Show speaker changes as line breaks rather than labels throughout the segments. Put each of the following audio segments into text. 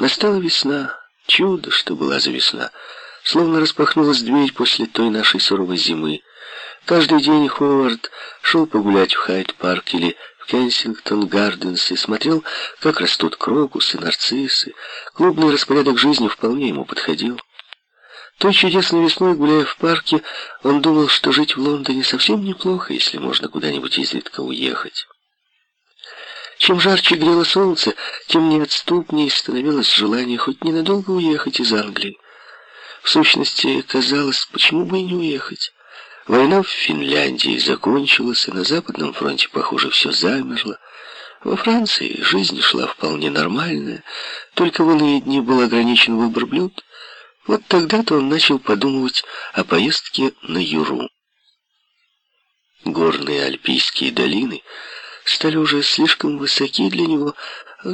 Настала весна. Чудо, что была за весна. Словно распахнулась дверь после той нашей суровой зимы. Каждый день Ховард шел погулять в Хайд-парк или в Кенсингтон-Гарденс и смотрел, как растут крокусы, нарциссы. Клубный распорядок жизни вполне ему подходил. Той чудесной весной, гуляя в парке, он думал, что жить в Лондоне совсем неплохо, если можно куда-нибудь изредка уехать. Чем жарче грело солнце, тем неотступнее становилось желание хоть ненадолго уехать из Англии. В сущности, казалось, почему бы и не уехать. Война в Финляндии закончилась, и на Западном фронте, похоже, все замерло. Во Франции жизнь шла вполне нормальная, только в иные дни был ограничен выбор блюд. Вот тогда-то он начал подумывать о поездке на Юру. Горные альпийские долины стали уже слишком высоки для него.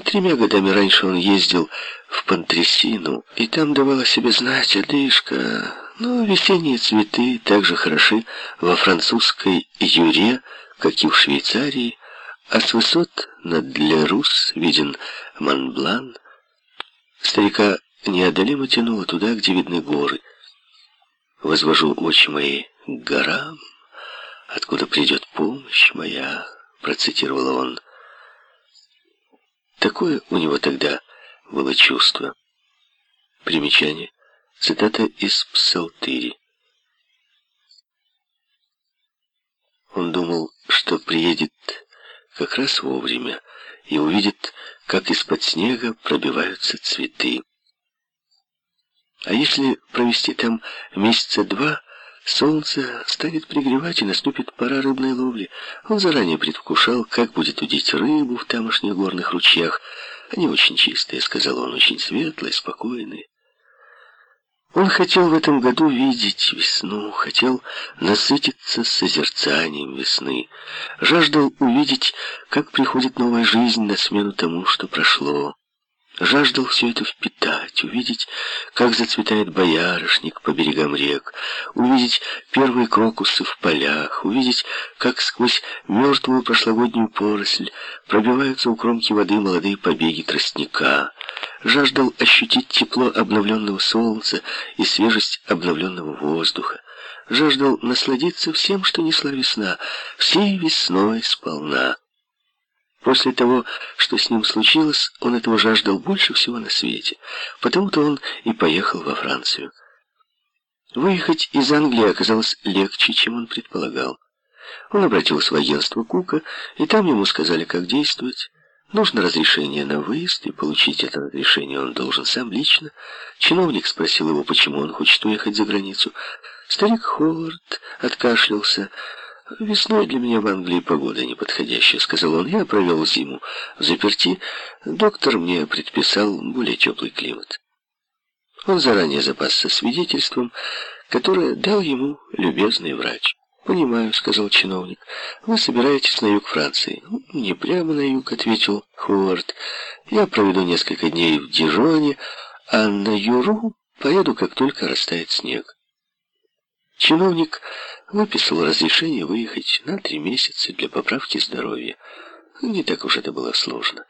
Тремя годами раньше он ездил в Пантресину, и там давала себе знать одышка. Но весенние цветы также хороши во французской Юре, как и в Швейцарии, а с высот над Лерус виден Монблан. Старика неодолимо тянуло туда, где видны горы. Возвожу очи мои к горам, откуда придет помощь моя, процитировал он. Такое у него тогда было чувство. Примечание. Цитата из Псалтыри. Он думал, что приедет как раз вовремя и увидит, как из-под снега пробиваются цветы. А если провести там месяца два, солнце станет пригревать, и наступит пора рыбной ловли. Он заранее предвкушал, как будет удить рыбу в тамошних горных ручьях. Они очень чистые, сказал он, очень светлые, спокойные. Он хотел в этом году видеть весну, хотел насытиться созерцанием весны, жаждал увидеть, как приходит новая жизнь на смену тому, что прошло. Жаждал все это впитать, увидеть, как зацветает боярышник по берегам рек, увидеть первые крокусы в полях, увидеть, как сквозь мертвую прошлогоднюю поросль пробиваются у кромки воды молодые побеги тростника. Жаждал ощутить тепло обновленного солнца и свежесть обновленного воздуха. Жаждал насладиться всем, что несла весна, всей весной сполна. После того, что с ним случилось, он этого жаждал больше всего на свете. Потому-то он и поехал во Францию. Выехать из Англии оказалось легче, чем он предполагал. Он обратился в агентство Кука, и там ему сказали, как действовать. Нужно разрешение на выезд, и получить это разрешение он должен сам лично. Чиновник спросил его, почему он хочет уехать за границу. Старик Ховард откашлялся. «Весной для меня в Англии погода неподходящая», — сказал он. «Я провел зиму в заперти. Доктор мне предписал более теплый климат». Он заранее запасся свидетельством, которое дал ему любезный врач. «Понимаю», — сказал чиновник. «Вы собираетесь на юг Франции?» «Не прямо на юг», — ответил Ховард. «Я проведу несколько дней в Дижоне, а на Юру поеду, как только растает снег». Чиновник выписал разрешение выехать на три месяца для поправки здоровья. Не так уж это было сложно.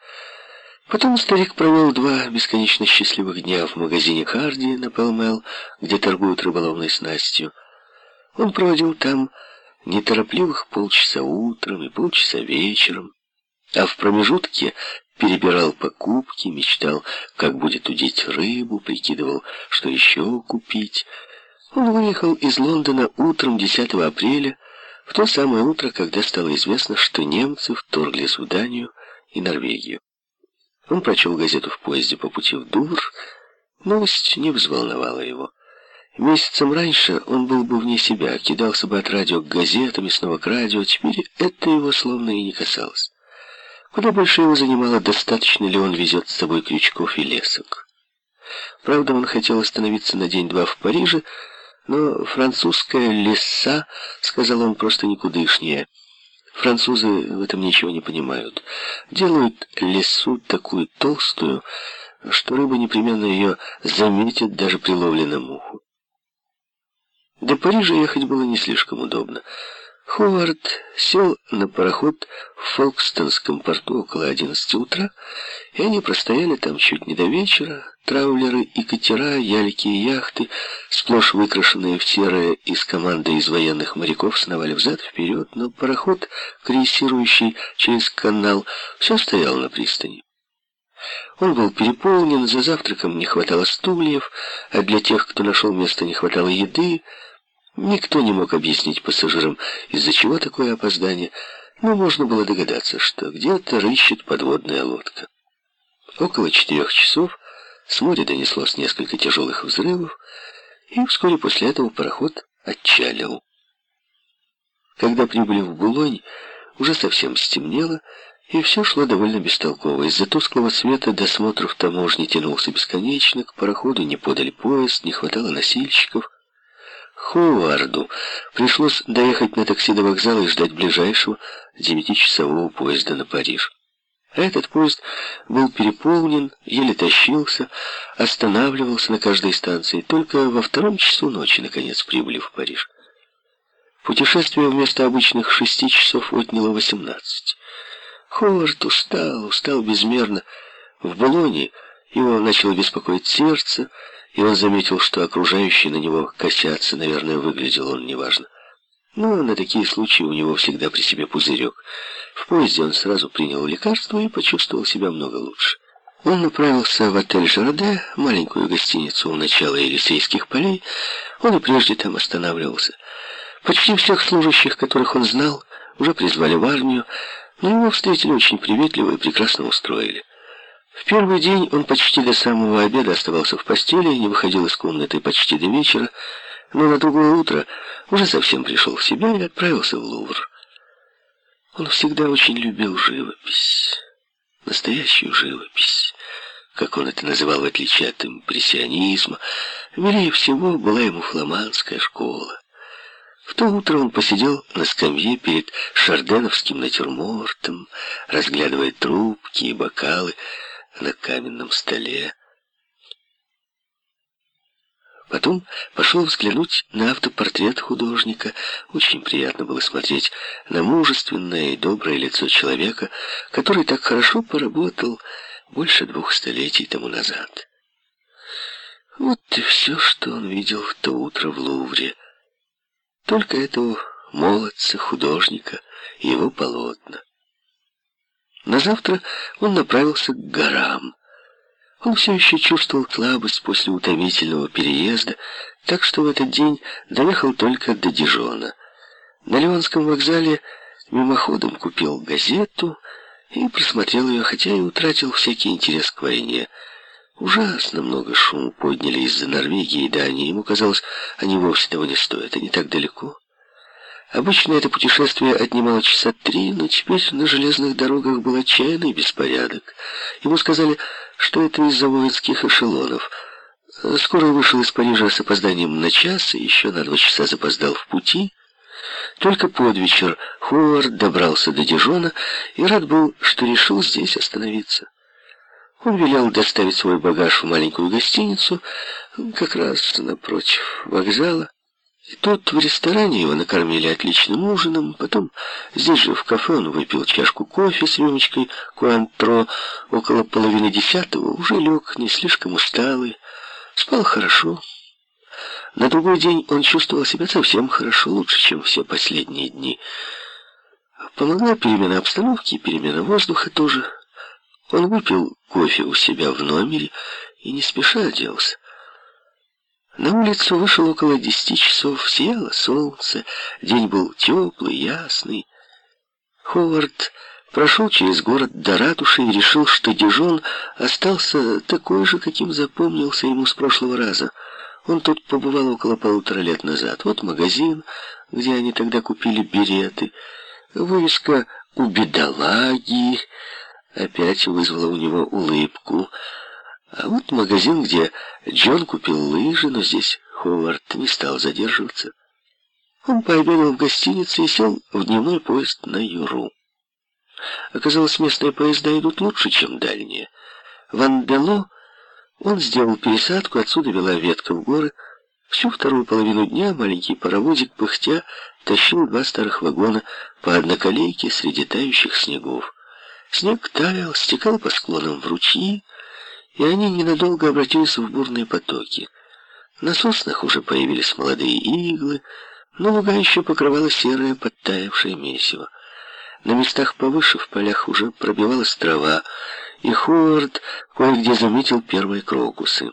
Потом старик провел два бесконечно счастливых дня в магазине Харди на Пелмел, где торгуют рыболовной снастью. Он проводил там неторопливых полчаса утром и полчаса вечером, а в промежутке перебирал покупки, мечтал, как будет удить рыбу, прикидывал, что еще купить — он выехал из Лондона утром 10 апреля, в то самое утро, когда стало известно, что немцы вторглись в Данию и Норвегию. Он прочел газету в поезде по пути в Дувр. Новость не взволновала его. Месяцем раньше он был бы вне себя, кидался бы от радио к газетам и снова к радио, теперь это его словно и не касалось. Куда больше его занимало, достаточно ли он везет с собой крючков и лесок. Правда, он хотел остановиться на день-два в Париже, но французская леса, сказал он, просто никудышнее. Французы в этом ничего не понимают. Делают лесу такую толстую, что рыба непременно ее заметит даже при ловле на муху. До Парижа ехать было не слишком удобно. Ховард сел на пароход в Фолкстонском порту около 11 утра, и они простояли там чуть не до вечера. Траулеры и катера, ялики и яхты, сплошь выкрашенные в серое из команды из военных моряков, сновали взад-вперед, но пароход, крейсирующий через канал, все стоял на пристани. Он был переполнен, за завтраком не хватало стульев, а для тех, кто нашел место, не хватало еды, Никто не мог объяснить пассажирам, из-за чего такое опоздание, но можно было догадаться, что где-то рыщет подводная лодка. Около четырех часов с моря донеслось несколько тяжелых взрывов, и вскоре после этого пароход отчалил. Когда прибыли в Булонь, уже совсем стемнело, и все шло довольно бестолково. Из-за тусклого света досмотр в таможне тянулся бесконечно, к пароходу не подали поезд, не хватало носильщиков. Ховарду пришлось доехать на такси до вокзала и ждать ближайшего девятичасового поезда на Париж. Этот поезд был переполнен, еле тащился, останавливался на каждой станции. Только во втором часу ночи, наконец, прибыли в Париж. Путешествие вместо обычных шести часов отняло восемнадцать. Ховард устал, устал безмерно. В Болоне его начало беспокоить сердце, и он заметил, что окружающие на него косятся, наверное, выглядел он неважно. Но на такие случаи у него всегда при себе пузырек. В поезде он сразу принял лекарство и почувствовал себя много лучше. Он направился в отель «Жороде», маленькую гостиницу у начала Елисейских полей. Он и прежде там останавливался. Почти всех служащих, которых он знал, уже призвали в армию, но его встретили очень приветливо и прекрасно устроили. В первый день он почти до самого обеда оставался в постели не выходил из комнаты почти до вечера, но на другое утро уже совсем пришел в себя и отправился в Лувр. Он всегда очень любил живопись, настоящую живопись, как он это называл, в отличие от импрессионизма. Милее всего была ему фламандская школа. В то утро он посидел на скамье перед шарденовским натюрмортом, разглядывая трубки и бокалы, на каменном столе. Потом пошел взглянуть на автопортрет художника. Очень приятно было смотреть на мужественное и доброе лицо человека, который так хорошо поработал больше двух столетий тому назад. Вот и все, что он видел в то утро в Лувре. Только этого молодца, художника и его полотна. На завтра он направился к горам. Он все еще чувствовал слабость после утомительного переезда, так что в этот день доехал только до Дижона. На Леонском вокзале мимоходом купил газету и просмотрел ее, хотя и утратил всякий интерес к войне. Ужасно много шума подняли из-за Норвегии и Дании. Ему казалось, они вовсе того не стоят, они так далеко. Обычно это путешествие отнимало часа три, но теперь на железных дорогах был отчаянный беспорядок. Ему сказали, что это из-за воинских эшелонов. Скоро вышел из Парижа с опозданием на час и еще на два часа запоздал в пути. Только под вечер Ховард добрался до Дижона и рад был, что решил здесь остановиться. Он велел доставить свой багаж в маленькую гостиницу, как раз напротив вокзала. И тут в ресторане его накормили отличным ужином, потом здесь же в кафе он выпил чашку кофе с рюмочкой куантро около половины десятого, уже лег, не слишком усталый, спал хорошо. На другой день он чувствовал себя совсем хорошо, лучше, чем все последние дни. Помогла перемена обстановки и перемена воздуха тоже. Он выпил кофе у себя в номере и не спеша оделся. На улицу вышел около десяти часов, сияло солнце, день был теплый, ясный. Ховард прошел через город до ратуши и решил, что Дижон остался такой же, каким запомнился ему с прошлого раза. Он тут побывал около полутора лет назад. Вот магазин, где они тогда купили береты. Вывеска «У бедолаги» опять вызвала у него улыбку. А вот магазин, где Джон купил лыжи, но здесь Ховард не стал задерживаться. Он пообедал в гостинице и сел в дневной поезд на Юру. Оказалось, местные поезда идут лучше, чем дальние. В Андело он сделал пересадку, отсюда вела ветка в горы. Всю вторую половину дня маленький паровозик, пыхтя, тащил два старых вагона по одноколейке среди тающих снегов. Снег таял, стекал по склонам в ручьи, и они ненадолго обратились в бурные потоки. На соснах уже появились молодые иглы, но луга еще покрывала серое подтаявшее месиво. На местах повыше в полях уже пробивалась трава, и Ховард кое-где заметил первые крокусы.